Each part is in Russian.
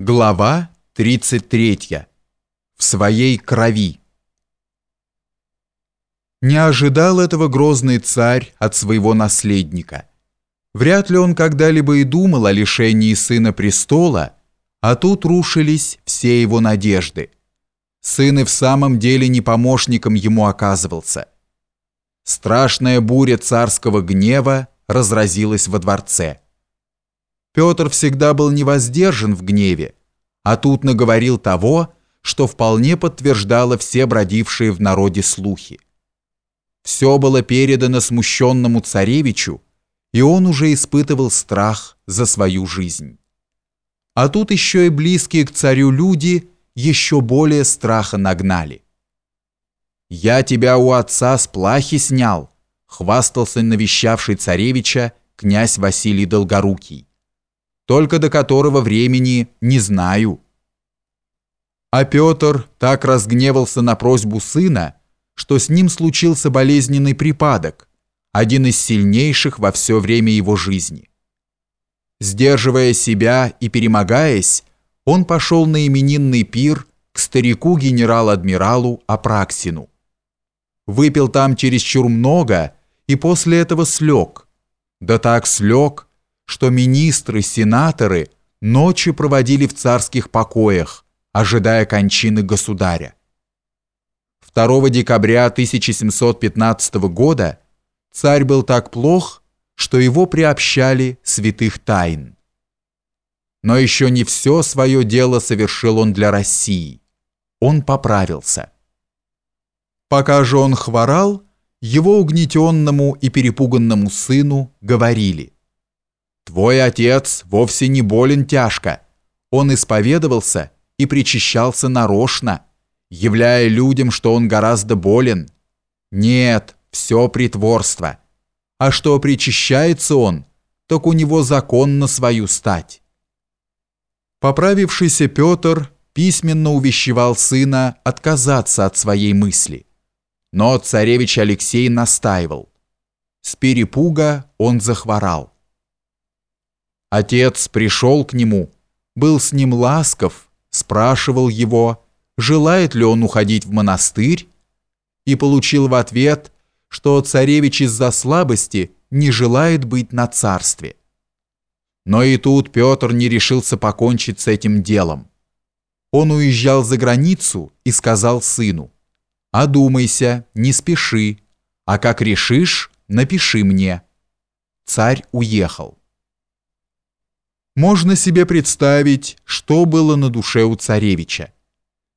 Глава 33. В своей крови. Не ожидал этого грозный царь от своего наследника. Вряд ли он когда-либо и думал о лишении сына престола, а тут рушились все его надежды. Сын и в самом деле не помощником ему оказывался. Страшная буря царского гнева разразилась во дворце. Петр всегда был невоздержан в гневе, а тут наговорил того, что вполне подтверждало все бродившие в народе слухи. Все было передано смущенному царевичу, и он уже испытывал страх за свою жизнь. А тут еще и близкие к царю люди еще более страха нагнали. «Я тебя у отца с плахи снял», хвастался навещавший царевича князь Василий Долгорукий только до которого времени не знаю. А Петр так разгневался на просьбу сына, что с ним случился болезненный припадок, один из сильнейших во все время его жизни. Сдерживая себя и перемогаясь, он пошел на именинный пир к старику генерал-адмиралу Апраксину. Выпил там чересчур много и после этого слег. Да так слег, что министры, сенаторы ночи проводили в царских покоях, ожидая кончины государя. 2 декабря 1715 года царь был так плох, что его приобщали святых тайн. Но еще не все свое дело совершил он для России. Он поправился. Пока же он хворал, его угнетенному и перепуганному сыну говорили – Твой отец вовсе не болен тяжко. Он исповедовался и причащался нарочно, являя людям, что он гораздо болен. Нет, все притворство. А что причащается он, так у него закон на свою стать. Поправившийся Петр письменно увещевал сына отказаться от своей мысли. Но царевич Алексей настаивал. С перепуга он захворал. Отец пришел к нему, был с ним ласков, спрашивал его, желает ли он уходить в монастырь, и получил в ответ, что царевич из-за слабости не желает быть на царстве. Но и тут Петр не решился покончить с этим делом. Он уезжал за границу и сказал сыну, «Одумайся, не спеши, а как решишь, напиши мне». Царь уехал. Можно себе представить, что было на душе у царевича.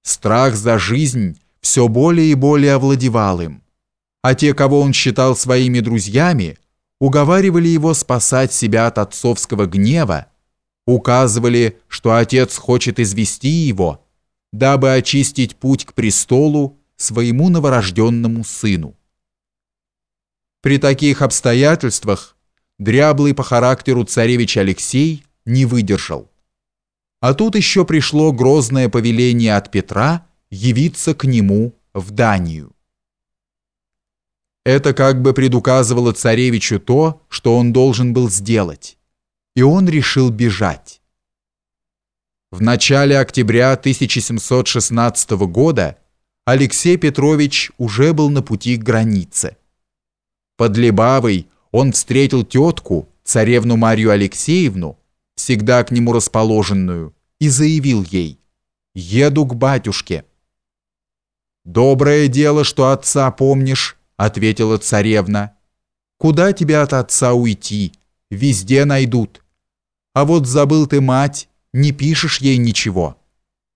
Страх за жизнь все более и более овладевал им, а те, кого он считал своими друзьями, уговаривали его спасать себя от отцовского гнева, указывали, что отец хочет извести его, дабы очистить путь к престолу своему новорожденному сыну. При таких обстоятельствах дряблый по характеру царевич Алексей – не выдержал. А тут еще пришло грозное повеление от Петра явиться к нему в Данию. Это как бы предуказывало царевичу то, что он должен был сделать, и он решил бежать. В начале октября 1716 года Алексей Петрович уже был на пути к границе. Под Лебавой он встретил тетку, царевну Марию Алексеевну, всегда к нему расположенную, и заявил ей «Еду к батюшке». «Доброе дело, что отца помнишь», — ответила царевна. «Куда тебе от отца уйти? Везде найдут. А вот забыл ты мать, не пишешь ей ничего».